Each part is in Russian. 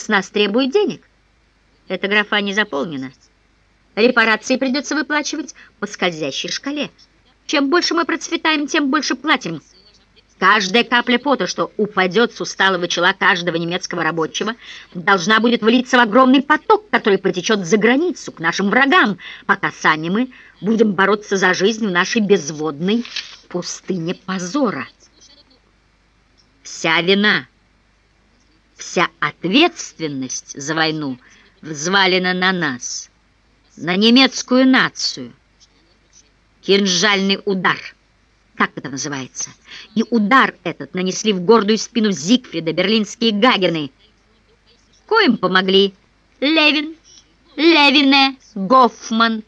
с нас требует денег. Эта графа не заполнена. Репарации придется выплачивать по скользящей шкале. Чем больше мы процветаем, тем больше платим. Каждая капля пота, что упадет с усталого чела каждого немецкого рабочего, должна будет влиться в огромный поток, который потечет за границу, к нашим врагам, пока сами мы будем бороться за жизнь в нашей безводной пустыне позора. Вся вина, вся ответственность за войну взвалена на нас, на немецкую нацию. Кинжальный удар — так это называется. И удар этот нанесли в гордую спину Зигфрида берлинские Гагены. Коим помогли Левин, Левине, Гофман,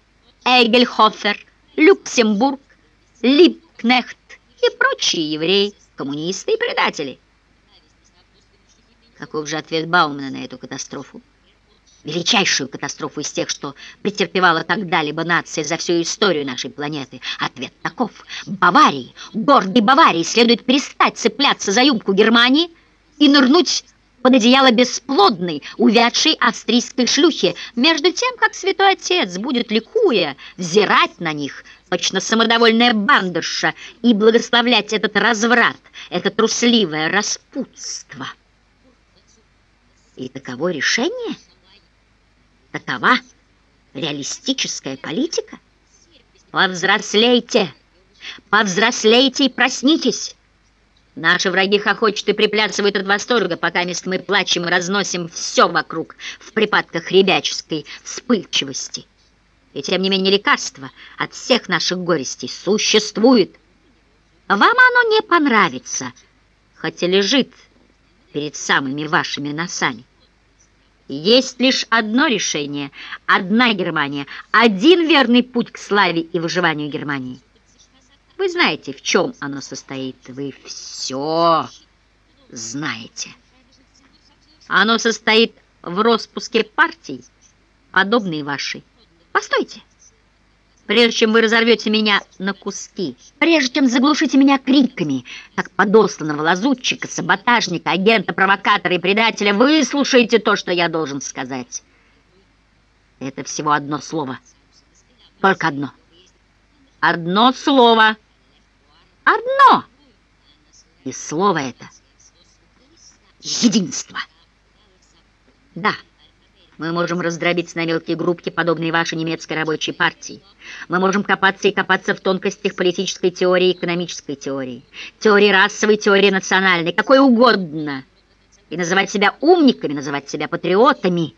Эгельхофер, Люксембург, Липкнехт и прочие евреи, коммунисты и предатели. Каков же ответ Баумана на эту катастрофу? величайшую катастрофу из тех, что претерпевала когда-либо нация за всю историю нашей планеты. Ответ таков. Баварии, гордой Баварии, следует перестать цепляться за юбку Германии и нырнуть под одеяло бесплодной, увядшей австрийской шлюхи, между тем, как святой отец будет, ликуя, взирать на них, точно самодовольная бандерша, и благословлять этот разврат, это трусливое распутство. И таково решение – Такова реалистическая политика? Повзрослейте, повзрослейте и проснитесь. Наши враги хохочут и приплясывают от восторга, пока мест мы плачем и разносим все вокруг в припадках ребяческой вспыльчивости. И тем не менее лекарство от всех наших горестей существует. Вам оно не понравится, хотя лежит перед самыми вашими носами. Есть лишь одно решение, одна Германия, один верный путь к славе и выживанию Германии. Вы знаете, в чем оно состоит, вы все знаете. Оно состоит в распуске партий, подобной вашей. Постойте прежде чем вы разорвете меня на куски, прежде чем заглушите меня криками, как подосланного лазутчика, саботажника, агента, провокатора и предателя, выслушайте то, что я должен сказать. Это всего одно слово. Только одно. Одно слово. Одно. И слово это — единство. Да. Мы можем раздробиться на мелкие группки, подобные вашей немецкой рабочей партии. Мы можем копаться и копаться в тонкостях политической теории и экономической теории, теории расовой, теории национальной, какой угодно. И называть себя умниками, называть себя патриотами.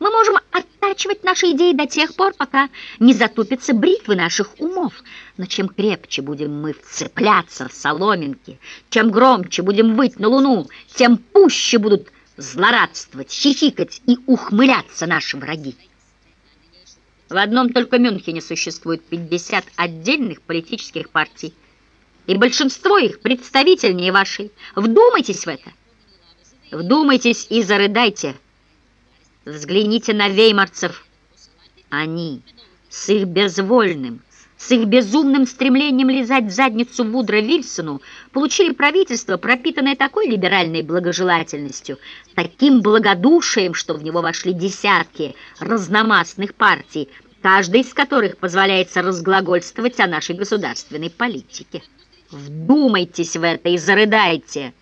Мы можем оттачивать наши идеи до тех пор, пока не затупятся бритвы наших умов. Но чем крепче будем мы вцепляться в соломинки, чем громче будем выть на луну, тем пуще будут злорадствовать, хихикать и ухмыляться наши враги. В одном только Мюнхене существует 50 отдельных политических партий, и большинство их представительнее вашей. Вдумайтесь в это. Вдумайтесь и зарыдайте. Взгляните на веймарцев. Они с их безвольным, с их безумным стремлением лизать задницу Вудро Вильсону, получили правительство, пропитанное такой либеральной благожелательностью, таким благодушием, что в него вошли десятки разномастных партий, каждая из которых позволяется разглагольствовать о нашей государственной политике. Вдумайтесь в это и зарыдайте.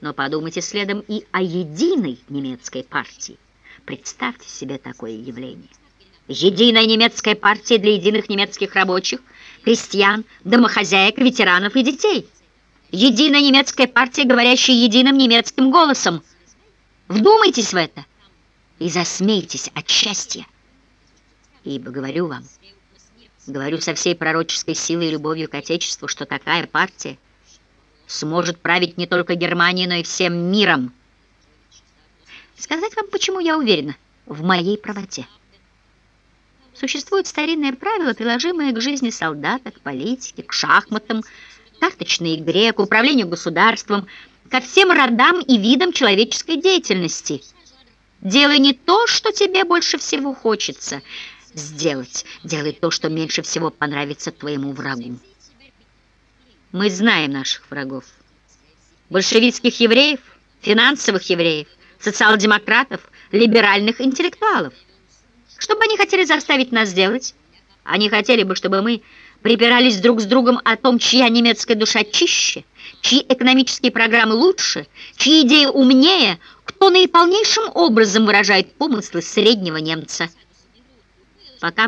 Но подумайте следом и о единой немецкой партии. Представьте себе такое явление. Единая немецкая партия для единых немецких рабочих, крестьян, домохозяек, ветеранов и детей. Единая немецкая партия, говорящая единым немецким голосом. Вдумайтесь в это и засмейтесь от счастья. Ибо говорю вам, говорю со всей пророческой силой и любовью к Отечеству, что такая партия сможет править не только Германией, но и всем миром. Сказать вам, почему я уверена в моей правоте. Существует старинное правило, приложимое к жизни солдата, к политике, к шахматам, карточной игре, к управлению государством, ко всем родам и видам человеческой деятельности. Делай не то, что тебе больше всего хочется сделать. Делай то, что меньше всего понравится твоему врагу. Мы знаем наших врагов. Большевистских евреев, финансовых евреев, социал-демократов, либеральных интеллектуалов. Что бы они хотели заставить нас делать? Они хотели бы, чтобы мы припирались друг с другом о том, чья немецкая душа чище, чьи экономические программы лучше, чьи идеи умнее, кто наиполнейшим образом выражает помыслы среднего немца. Пока мы